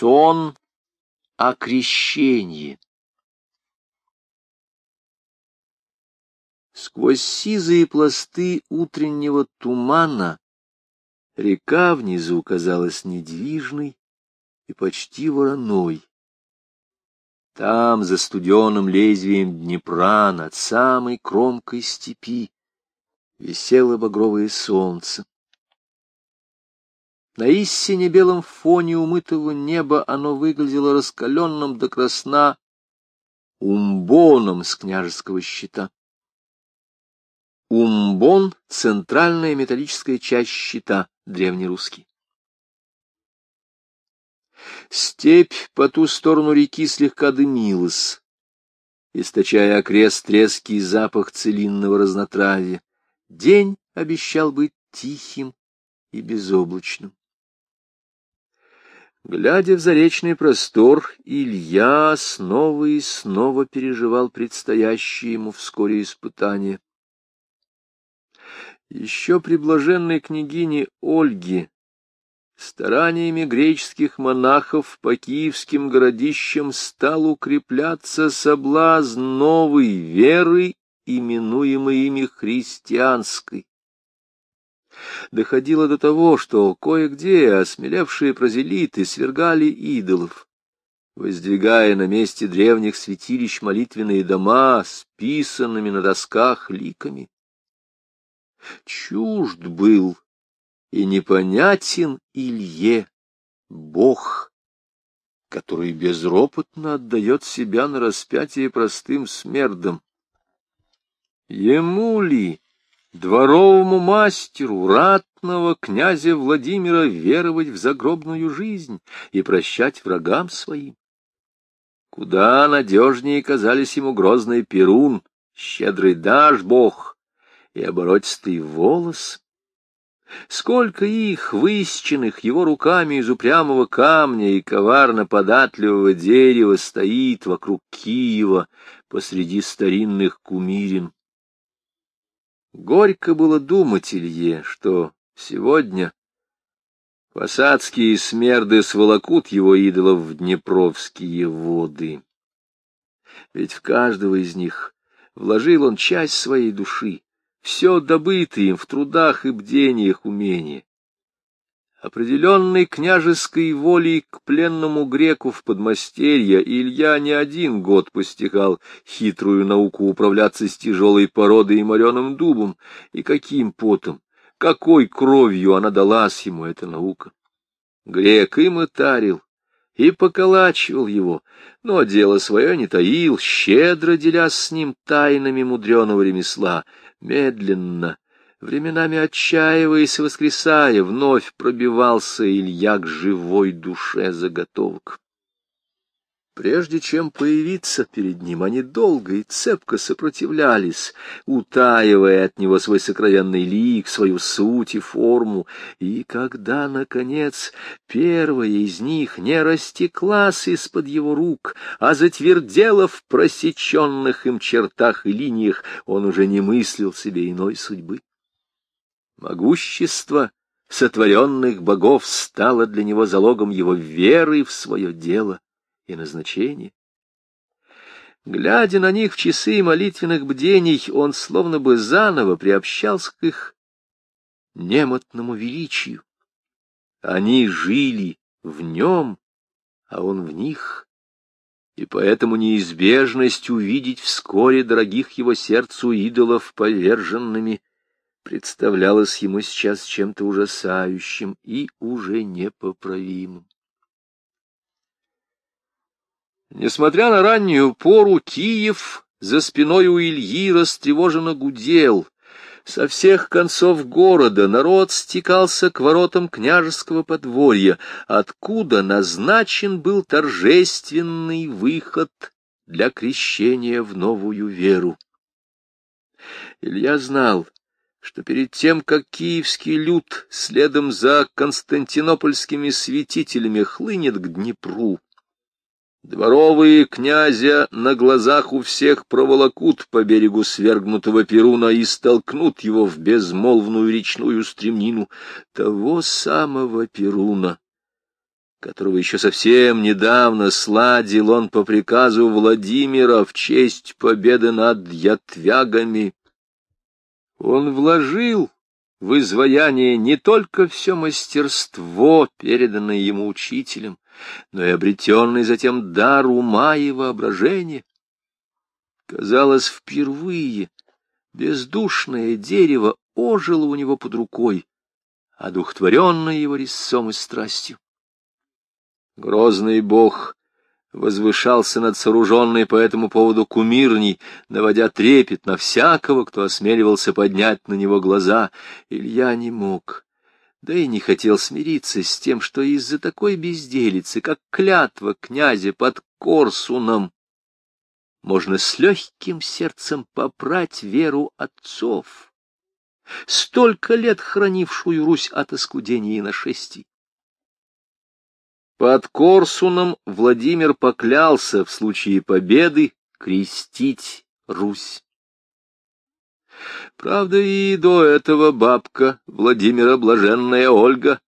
Сон о крещении. Сквозь сизые пласты утреннего тумана река внизу казалась недвижной и почти вороной. Там, за студеным лезвием Днепра, над самой кромкой степи, висело багровое солнце. На истине белом фоне умытого неба оно выглядело раскаленным до красна умбоном с княжеского щита. Умбон — центральная металлическая часть щита, древнерусский. Степь по ту сторону реки слегка дымилась, источая окрест резкий запах целинного разнотравья. День обещал быть тихим и безоблачным. Глядя в заречный простор, Илья снова и снова переживал предстоящее ему вскоре испытание. Еще при блаженной княгине Ольге стараниями греческих монахов по киевским городищам стал укрепляться соблазн новой веры, именуемой ими христианской доходило до того, что кое-где осмелевшие прозелиты свергали идолов, воздвигая на месте древних святилищ молитвенные дома с писанными на досках ликами. Чужд был и непонятен Илье Бог, который безропотно отдает себя на распятие простым смердам. Ему ли дворовому мастеру, ратного князя Владимира веровать в загробную жизнь и прощать врагам своим. Куда надежнее казались ему грозный Перун, щедрый дашь бог и оборотистый волос. Сколько их, высеченных его руками из упрямого камня и коварно-податливого дерева, стоит вокруг Киева посреди старинных кумирин. Горько было думать Илье, что сегодня посадские смерды сволокут его идолов в Днепровские воды. Ведь в каждого из них вложил он часть своей души, все добытое им в трудах и бдениях умения определенной княжеской волей к пленному греку в подмастерье, Илья не один год постигал хитрую науку управляться с тяжелой породой и мореным дубом, и каким потом, какой кровью она далась ему, эта наука. Грек и тарил, и поколачивал его, но дело свое не таил, щедро делясь с ним тайнами мудреного ремесла, медленно, Временами отчаиваясь и воскресая, вновь пробивался Илья к живой душе заготовок. Прежде чем появиться перед ним, они долго и цепко сопротивлялись, утаивая от него свой сокровенный лик, свою суть и форму. И когда, наконец, первая из них не растеклась из-под его рук, а затвердела в просеченных им чертах и линиях, он уже не мыслил себе иной судьбы. Могущество сотворенных богов стало для него залогом его веры в свое дело и назначение. Глядя на них в часы молитвенных бдений, он словно бы заново приобщался к их немотному величию. Они жили в нем, а он в них, и поэтому неизбежность увидеть вскоре дорогих его сердцу идолов поверженными представлялось ему сейчас чем-то ужасающим и уже непоправимым. Несмотря на раннюю пору, Киев за спиной у Ильи растревоженно гудел. Со всех концов города народ стекался к воротам княжеского подворья, откуда назначен был торжественный выход для крещения в новую веру. Илья знал, что перед тем, как киевский люд следом за константинопольскими святителями хлынет к Днепру, дворовые князя на глазах у всех проволокут по берегу свергнутого Перуна и столкнут его в безмолвную речную стремнину того самого Перуна, которого еще совсем недавно сладил он по приказу Владимира в честь победы над ятвягами. Он вложил в изваяние не только все мастерство, переданное ему учителем, но и обретенный затем дар ума и воображения. Казалось, впервые бездушное дерево ожило у него под рукой, одухотворенное его резцом и страстью. Грозный бог возвышался над сооруженной по этому поводу кумирней, наводя трепет на всякого, кто осмеливался поднять на него глаза. Илья не мог, да и не хотел смириться с тем, что из-за такой безделицы, как клятва князя под Корсуном, можно с легким сердцем попрать веру отцов, столько лет хранившую Русь от оскудения и нашествий. Под Корсуном Владимир поклялся в случае победы крестить Русь. Правда, и до этого бабка Владимира Блаженная Ольга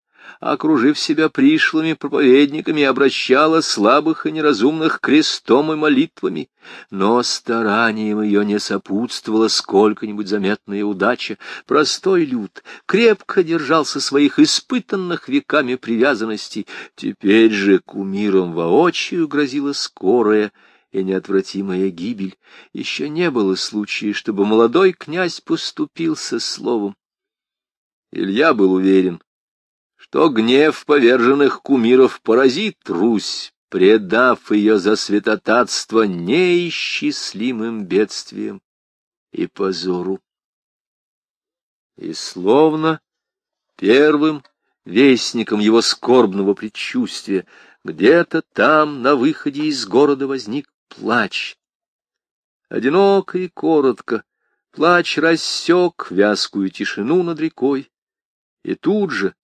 окружив себя пришлыми проповедниками, обращала слабых и неразумных крестом и молитвами, но старанием ее не сопутствовала сколько-нибудь заметная удача. Простой люд крепко держался своих испытанных веками привязанностей, теперь же кумиром воочию грозила скорая и неотвратимая гибель. Еще не было случая, чтобы молодой князь поступился словом. Илья был уверен, что гнев поверженных кумиров поразит Русь, предав ее за святотатство неисчислимым бедствием и позору. И словно первым вестником его скорбного предчувствия где-то там, на выходе из города, возник плач. Одиноко и коротко плач рассек вязкую тишину над рекой, и тут же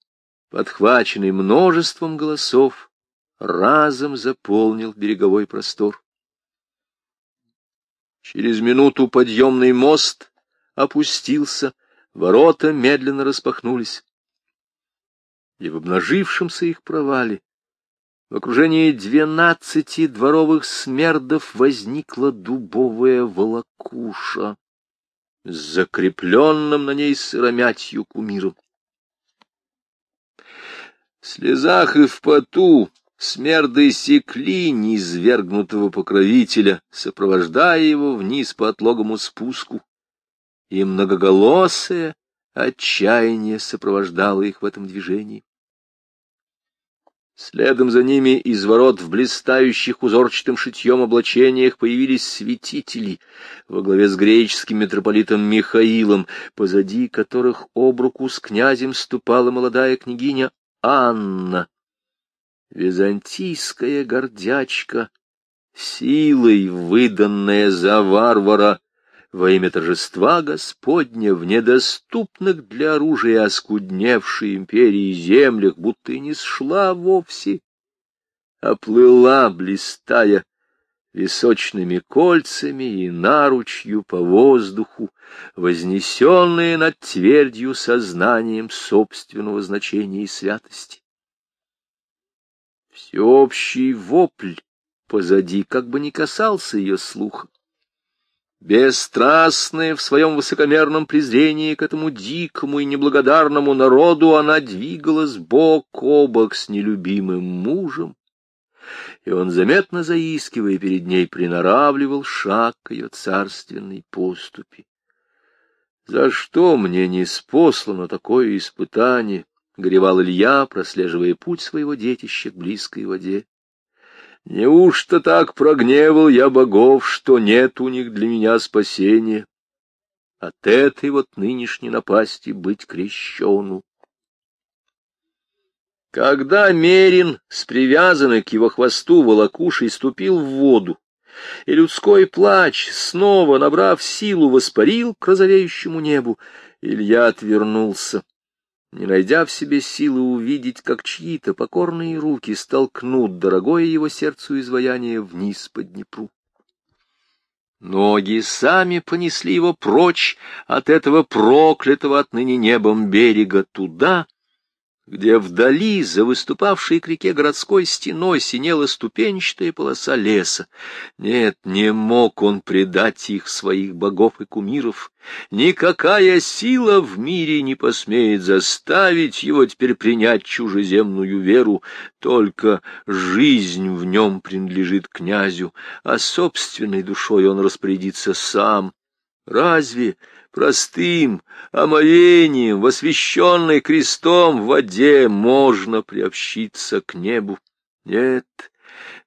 подхваченный множеством голосов, разом заполнил береговой простор. Через минуту подъемный мост опустился, ворота медленно распахнулись. И в обнажившемся их провале, в окружении двенадцати дворовых смердов возникла дубовая волокуша с закрепленным на ней сыромятью кумиром. В слезах и в поту смерды секли низвергнутого покровителя, сопровождая его вниз по отлогому спуску, и многоголосое отчаяние сопровождало их в этом движении. Следом за ними из ворот в блистающих узорчатым шитьем облачениях появились святители во главе с греческим митрополитом Михаилом, позади которых об руку с князем ступала молодая княгиня Анна, византийская гордячка, силой выданная за варвара во имя торжества Господня в недоступных для оружия оскудневшей империи землях, будто и не сшла вовсе, а плыла, блистая височными кольцами и наручью по воздуху, вознесенные над твердью сознанием собственного значения и святости. Всеобщий вопль позади как бы не касался ее слуха. Бесстрастная в своем высокомерном презрении к этому дикому и неблагодарному народу, она двигалась бок о бок с нелюбимым мужем, и он, заметно заискивая перед ней, приноравливал шаг к ее царственной поступи. «За что мне не спослано такое испытание?» — горевал Илья, прослеживая путь своего детища к близкой воде. «Неужто так прогневал я богов, что нет у них для меня спасения? От этой вот нынешней напасти быть крещену?» Когда Мерин с привязанной к его хвосту волокушей ступил в воду, и людской плач, снова набрав силу, воспарил к розовеющему небу, Илья отвернулся, не найдя в себе силы увидеть, как чьи-то покорные руки столкнут дорогое его сердцу изваяние вниз по Днепру. Ноги сами понесли его прочь от этого проклятого отныне небом берега туда, где вдали, за выступавшей к реке городской стеной, синела ступенчатая полоса леса. Нет, не мог он предать их, своих богов и кумиров. Никакая сила в мире не посмеет заставить его теперь принять чужеземную веру, только жизнь в нем принадлежит князю, а собственной душой он распорядится сам. Разве простым омовением, восвященной крестом в воде, можно приобщиться к небу. Нет,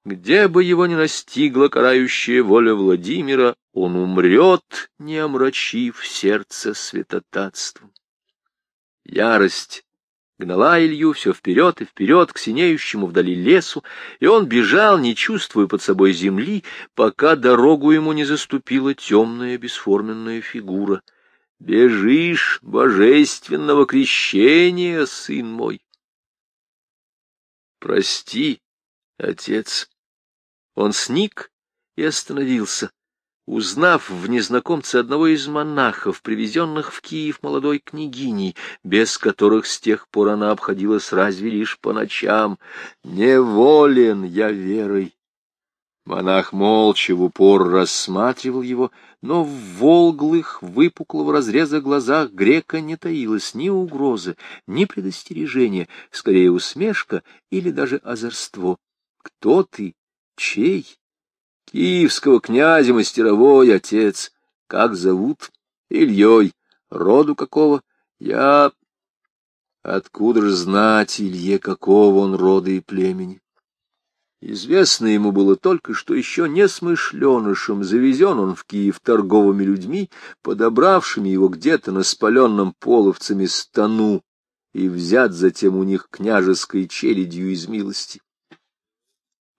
где бы его ни настигла карающая воля Владимира, он умрет, не омрачив сердце святотатством. Ярость гнала Илью все вперед и вперед к синеющему вдали лесу, и он бежал, не чувствуя под собой земли, пока дорогу ему не заступила темная бесформенная фигура. «Бежишь божественного крещения, сын мой!» «Прости, отец!» Он сник и остановился узнав в незнакомце одного из монахов, привезенных в Киев молодой княгиней, без которых с тех пор она обходилась разве лишь по ночам. «Неволен я верой!» Монах молча в упор рассматривал его, но в волглых, выпуклого разреза глазах грека не таилось ни угрозы, ни предостережения, скорее усмешка или даже озорство. «Кто ты? Чей?» Киевского князя мастеровой отец. Как зовут? Ильей. Роду какого? Я... Откуда же знать Илье, какого он рода и племени? Известно ему было только, что еще несмышленышем завезен он в Киев торговыми людьми, подобравшими его где-то на спаленном половцами стану, и взят затем у них княжеской челядью из милости.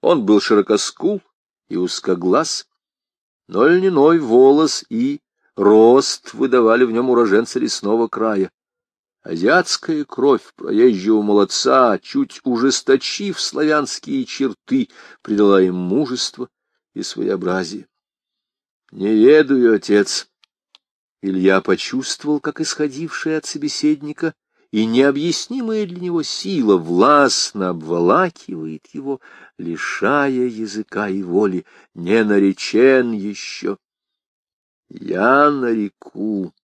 Он был широкоскул, и узкоглаз, но льняной волос и рост выдавали в нем уроженца лесного края. Азиатская кровь проезжего молодца, чуть ужесточив славянские черты, придала им мужество и своеобразие. «Не ведаю, отец!» Илья почувствовал, как исходившая от собеседника и необъяснимая для него сила властно обволакивает его, лишая языка и воли, не наречен еще. Я нареку.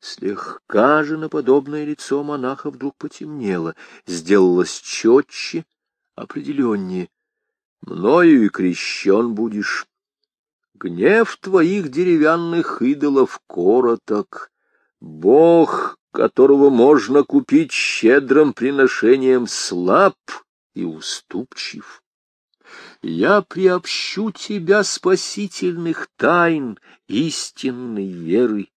Слегка же на подобное лицо монаха вдруг потемнело, сделалось четче, определеннее. Мною и крещен будешь. Гнев твоих деревянных идолов короток. Бог которого можно купить щедрым приношением, слаб и уступчив. Я приобщу тебя спасительных тайн истинной веры.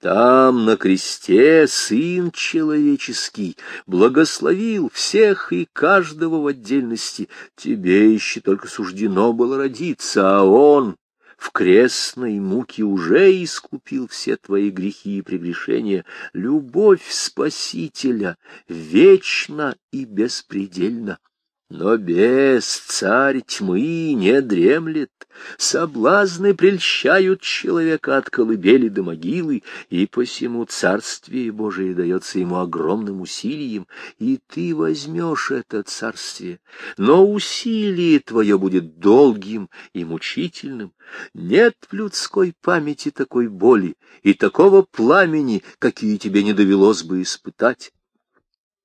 Там, на кресте, Сын Человеческий благословил всех и каждого в отдельности. Тебе еще только суждено было родиться, а Он в крестной муке уже искупил все твои грехи и прегрешения. Любовь Спасителя вечна и беспредельна. Но без царь тьмы не дремлет, соблазны прельщают человека от колыбели до могилы, и посему царствие Божие дается ему огромным усилием, и ты возьмешь это царствие, но усилие твое будет долгим и мучительным. Нет в людской памяти такой боли и такого пламени, какие тебе не довелось бы испытать.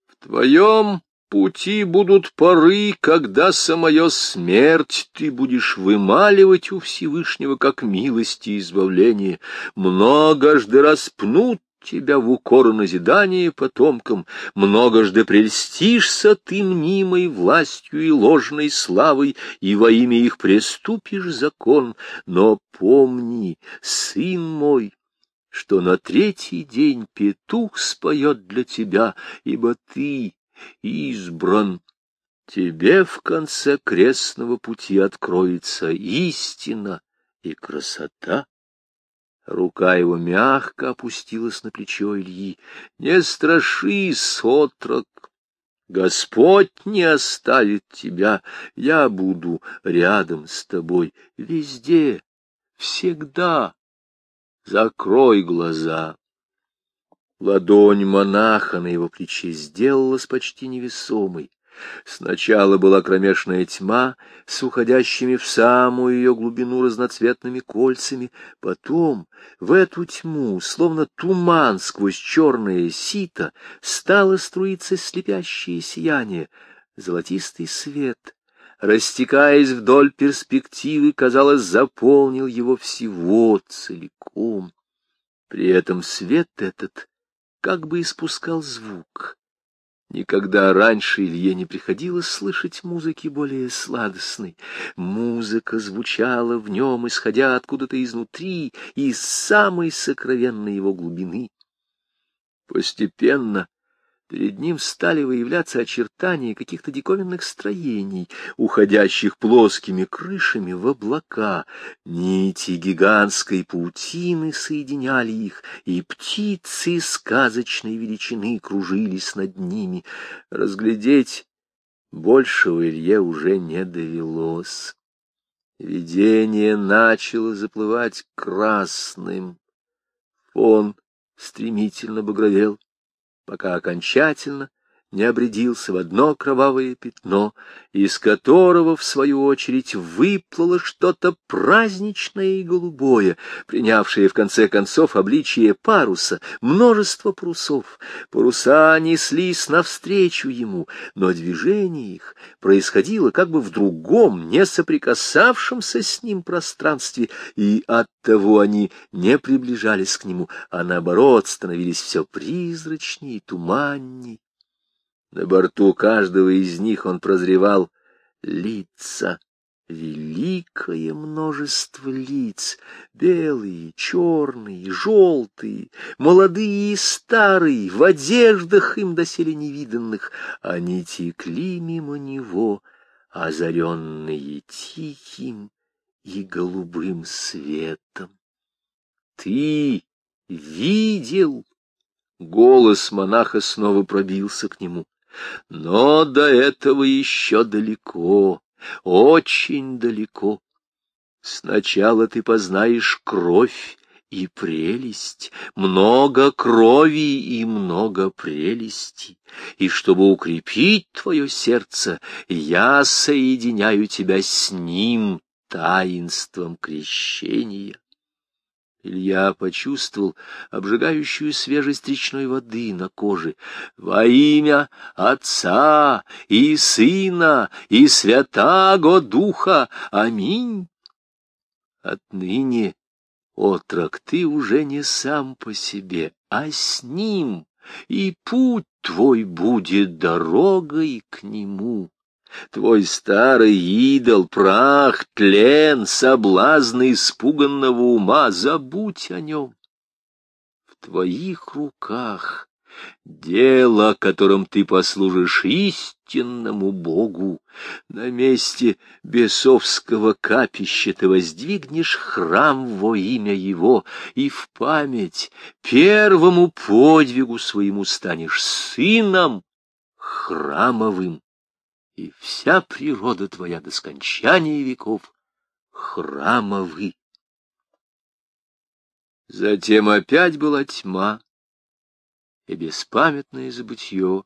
В твоем пути будут поры, когда самая смерть ты будешь вымаливать у Всевышнего как милости и избавление. Многожды распнут тебя в укор назидание потомкам, многожды прельстишься ты мнимой властью и ложной славой, и во имя их преступишь закон. Но помни, сын мой, что на третий день петух споет для тебя, ибо ты избран. Тебе в конце крестного пути откроется истина и красота. Рука его мягко опустилась на плечо Ильи. Не страшись, отрок, Господь не оставит тебя, я буду рядом с тобой везде, всегда. Закрой глаза. Ладонь монаха на его плече сделалась почти невесомой. Сначала была кромешная тьма с уходящими в самую ее глубину разноцветными кольцами, потом в эту тьму, словно туман сквозь черное сито, стало струиться слепящее сияние, золотистый свет, растекаясь вдоль перспективы, казалось, заполнил его всего целиком. При этом свет этот как бы испускал звук, Никогда раньше Илье не приходилось слышать музыки более сладостной. Музыка звучала в нем, исходя откуда-то изнутри, из самой сокровенной его глубины. Постепенно Перед ним стали выявляться очертания каких-то диковинных строений, уходящих плоскими крышами в облака. Нити гигантской паутины соединяли их, и птицы сказочной величины кружились над ними. Разглядеть большего Илье уже не довелось. Видение начало заплывать красным. Фон стремительно багровел пока окончательно не обрядился в одно кровавое пятно, из которого, в свою очередь, выплыло что-то праздничное и голубое, принявшее в конце концов обличие паруса, множество парусов. Паруса неслись навстречу ему, но движение их происходило как бы в другом, не соприкасавшемся с ним пространстве, и оттого они не приближались к нему, а наоборот становились все призрачнее и туманней. На борту каждого из них он прозревал лица, великое множество лиц, белые, черные, желтые, молодые и старые, в одеждах им доселе невиданных, они текли мимо него, озаренные тихим и голубым светом. Ты видел? Голос монаха снова пробился к нему. Но до этого еще далеко, очень далеко. Сначала ты познаешь кровь и прелесть, много крови и много прелести, и чтобы укрепить твое сердце, я соединяю тебя с ним таинством крещения. Илья почувствовал обжигающую свежесть речной воды на коже. «Во имя Отца и Сына и Святаго Духа! Аминь!» Отныне, отрок, ты уже не сам по себе, а с Ним, и путь твой будет дорогой к Нему. Твой старый идол, прах, тлен, соблазны испуганного ума, забудь о нем. В твоих руках дело, которым ты послужишь истинному Богу. На месте бесовского капища ты воздвигнешь храм во имя Его, и в память первому подвигу своему станешь сыном храмовым и вся природа твоя до скончания веков храмовы. Затем опять была тьма и беспамятное забытье.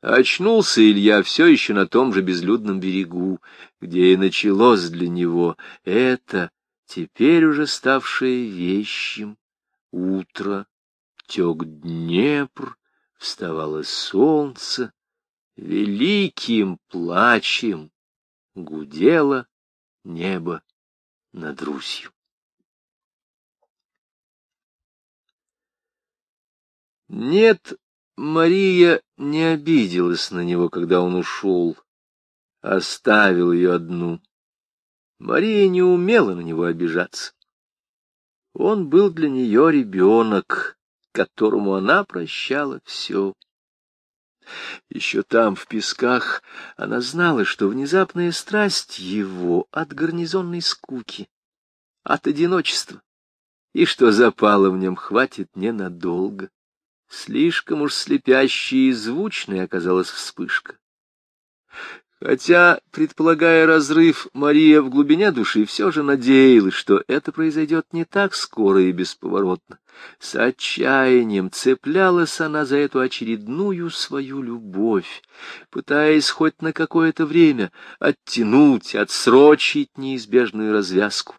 Очнулся Илья все еще на том же безлюдном берегу, где и началось для него это, теперь уже ставшее вещим, утро, тек Днепр, вставало солнце, великим плачем гудело небо над Русью. Нет, Мария не обиделась на него, когда он ушел, оставил ее одну. Мария не умела на него обижаться. Он был для нее ребенок, которому она прощала все. Еще там, в песках, она знала, что внезапная страсть его от гарнизонной скуки, от одиночества, и что запала в нем хватит ненадолго. Слишком уж слепящей и звучной оказалась вспышка. Хотя, предполагая разрыв, Мария в глубине души все же надеялась, что это произойдет не так скоро и бесповоротно. С отчаянием цеплялась она за эту очередную свою любовь, пытаясь хоть на какое-то время оттянуть, отсрочить неизбежную развязку.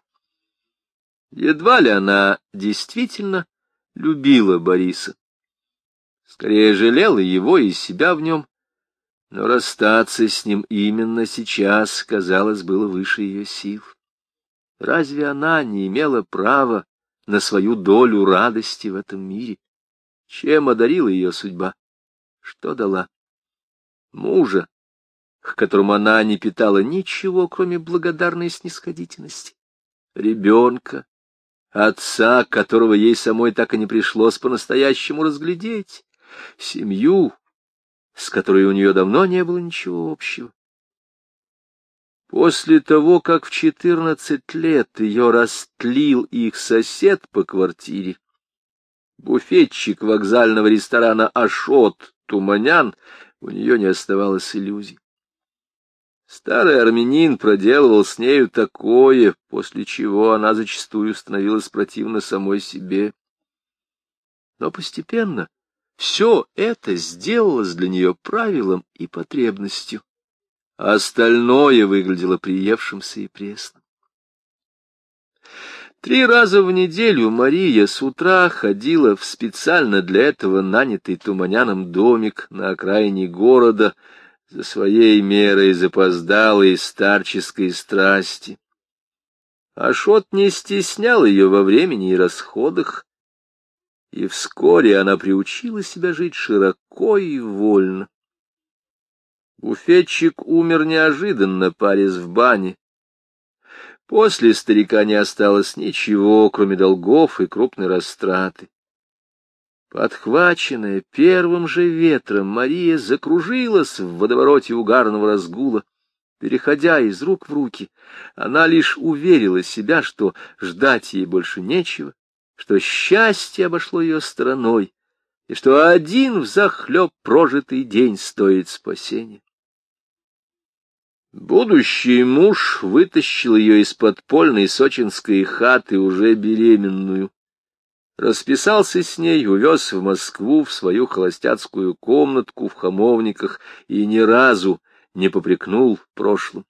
Едва ли она действительно любила Бориса. Скорее жалела его и себя в нем, но расстаться с ним именно сейчас, казалось, было выше ее сил. Разве она не имела права на свою долю радости в этом мире? Чем одарила ее судьба? Что дала? Мужа, к которому она не питала ничего, кроме благодарной снисходительности. Ребенка, отца, которого ей самой так и не пришлось по-настоящему разглядеть. Семью, с которой у нее давно не было ничего общего. После того, как в четырнадцать лет ее растлил их сосед по квартире, буфетчик вокзального ресторана Ашот Туманян, у нее не оставалось иллюзий. Старый армянин проделывал с нею такое, после чего она зачастую становилась противна самой себе. Но постепенно все это сделалось для нее правилом и потребностью, а остальное выглядело приевшимся и пресным. Три раза в неделю Мария с утра ходила в специально для этого нанятый туманяном домик на окраине города за своей мерой запоздалой старческой страсти. Ашот не стеснял ее во времени и расходах, и вскоре она приучила себя жить широко и вольно. Буфетчик умер неожиданно, парясь в бане. После старика не осталось ничего, кроме долгов и крупной растраты. Подхваченная первым же ветром, Мария закружилась в водовороте угарного разгула. Переходя из рук в руки, она лишь уверила себя, что ждать ей больше нечего, что счастье обошло ее стороной, и что один взахлеб прожитый день стоит спасения. Будущий муж вытащил ее из подпольной сочинской хаты уже беременную. Расписался с ней, увез в Москву в свою холостяцкую комнатку в Хамовниках и ни разу не попрекнул прошлым.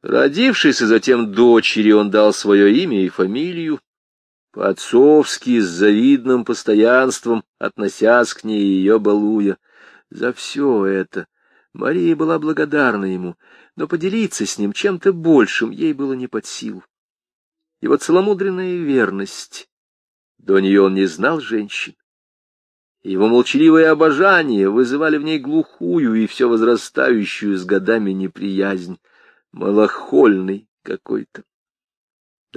Родившейся затем дочери он дал свое имя и фамилию, по-отцовски, с завидным постоянством, относясь к ней ее балуя. За все это Мария была благодарна ему, но поделиться с ним чем-то большим ей было не под силу. Его целомудренная верность, до нее он не знал женщин. Его молчаливое обожание вызывали в ней глухую и все возрастающую с годами неприязнь, малохольный какой-то.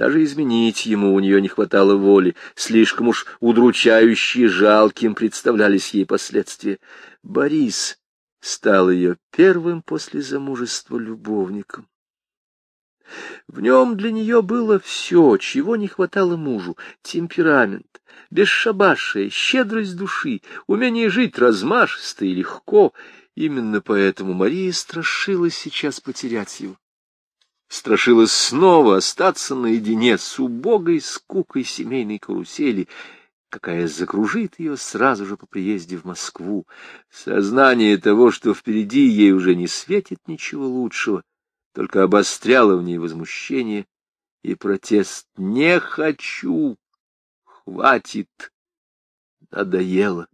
Даже изменить ему у нее не хватало воли, слишком уж удручающе жалким представлялись ей последствия. Борис стал ее первым после замужества любовником. В нем для нее было все, чего не хватало мужу — темперамент, бесшабашая, щедрость души, умение жить размашисто и легко. Именно поэтому Мария страшилась сейчас потерять его страшилась снова остаться наедине с убогой скукой семейной карусели, какая закружит ее сразу же по приезде в Москву. Сознание того, что впереди ей уже не светит ничего лучшего, только обостряло в ней возмущение и протест. «Не хочу! Хватит! Надоело!»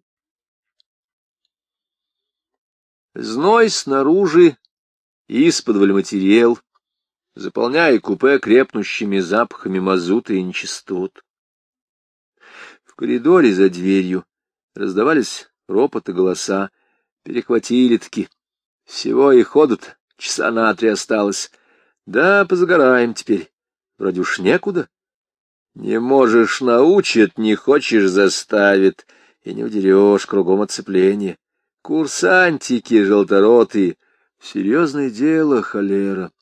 Зной снаружи, исподволь материал, заполняя купе крепнущими запахами мазута и нечистот. В коридоре за дверью раздавались ропот и голоса, перехватили-таки. Всего и ходут, часа на три осталось. Да, позагораем теперь. Вроде уж некуда. Не можешь научит, не хочешь заставит, и не удерешь кругом оцепления. Курсантики желторотые. Серьезное дело, холера.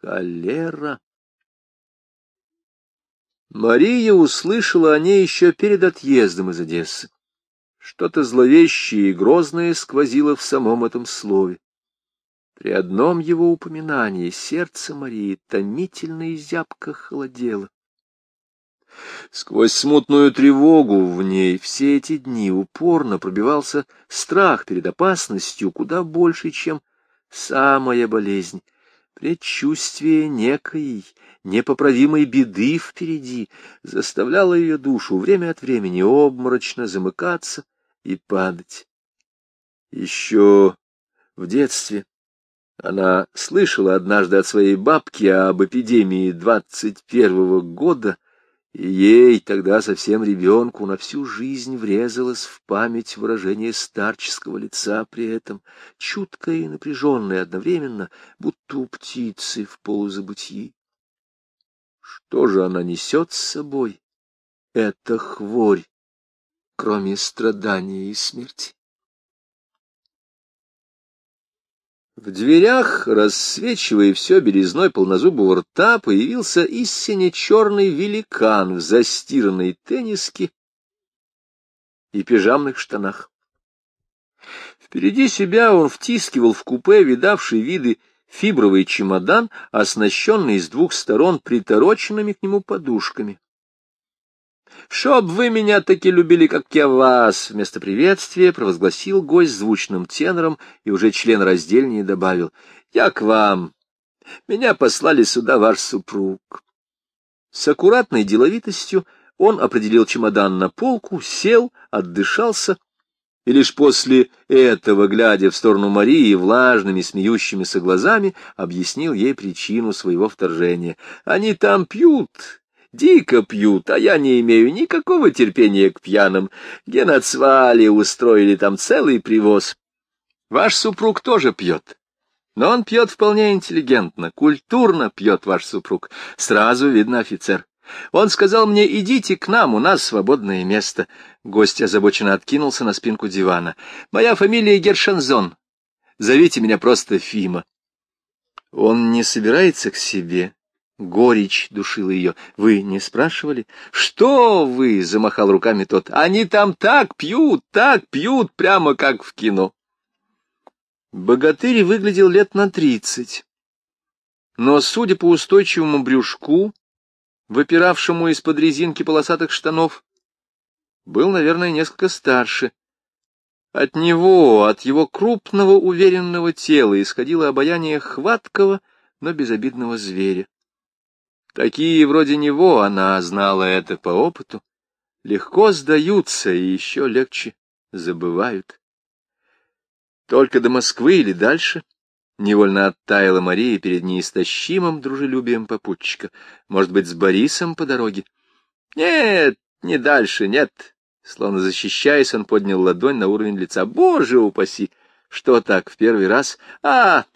Холера! Мария услышала о ней еще перед отъездом из Одессы. Что-то зловещее и грозное сквозило в самом этом слове. При одном его упоминании сердце Марии томительно и зябко холодело. Сквозь смутную тревогу в ней все эти дни упорно пробивался страх перед опасностью куда больше, чем самая болезнь. Предчувствие некой непоправимой беды впереди заставляло ее душу время от времени обморочно замыкаться и падать. Еще в детстве она слышала однажды от своей бабки об эпидемии двадцать первого года, и ей, тогда совсем ребенку, на всю жизнь врезалось в память выражение старческого лица при этом, чуткое и напряженное одновременно, будто у птицы в полузабытии. Что же она несет с собой? Это хворь, кроме страдания и смерти. В дверях, рассвечивая все березной полнозубого рта, появился истинно черный великан в застиранной тенниске и пижамных штанах. Впереди себя он втискивал в купе видавший виды фибровый чемодан, оснащенный с двух сторон притороченными к нему подушками. «Чтоб вы меня таки любили, как я вас!» Вместо приветствия провозгласил гость звучным тенором и уже член раздельнее добавил. «Я к вам. Меня послали сюда ваш супруг». С аккуратной деловитостью он определил чемодан на полку, сел, отдышался, и лишь после этого, глядя в сторону Марии влажными смеющимися глазами, объяснил ей причину своего вторжения. «Они там пьют, дико пьют, а я не имею никакого терпения к пьяным. Геноцвали устроили там целый привоз. Ваш супруг тоже пьет. Но он пьет вполне интеллигентно, культурно пьет ваш супруг. Сразу видно офицер. Он сказал мне, идите к нам, у нас свободное место. Гость озабоченно откинулся на спинку дивана. Моя фамилия Гершензон. Зовите меня просто Фима. Он не собирается к себе, Горечь душила ее. Вы не спрашивали? Что вы? — замахал руками тот. Они там так пьют, так пьют, прямо как в кино. Богатырь выглядел лет на тридцать. Но, судя по устойчивому брюшку, выпиравшему из-под резинки полосатых штанов, был, наверное, несколько старше. От него, от его крупного уверенного тела исходило обаяние хваткого, но безобидного зверя. Такие вроде него, она знала это по опыту, легко сдаются и еще легче забывают. Только до Москвы или дальше невольно оттаяла Мария перед неистощимым дружелюбием попутчика. Может быть, с Борисом по дороге? Нет, не дальше, нет. Словно защищаясь, он поднял ладонь на уровень лица. Боже упаси! Что так, в первый раз? А,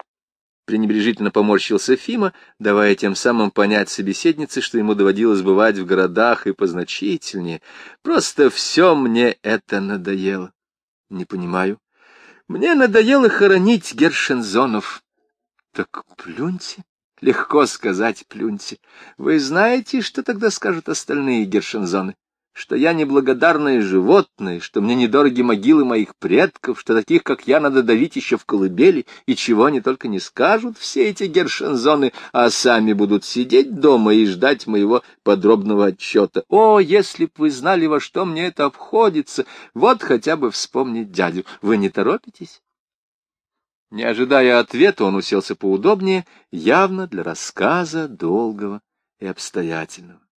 пренебрежительно поморщился Фима, давая тем самым понять собеседнице, что ему доводилось бывать в городах и позначительнее. Просто все мне это надоело. Не понимаю. Мне надоело хоронить Гершензонов. Так плюньте. Легко сказать, плюньте. Вы знаете, что тогда скажут остальные Гершензоны? Что я неблагодарное животное, что мне недороги могилы моих предков, что таких, как я, надо давить еще в колыбели, и чего они только не скажут все эти гершензоны, а сами будут сидеть дома и ждать моего подробного отчета. О, если б вы знали, во что мне это обходится, вот хотя бы вспомнить дядю. Вы не торопитесь? Не ожидая ответа, он уселся поудобнее, явно для рассказа долгого и обстоятельного.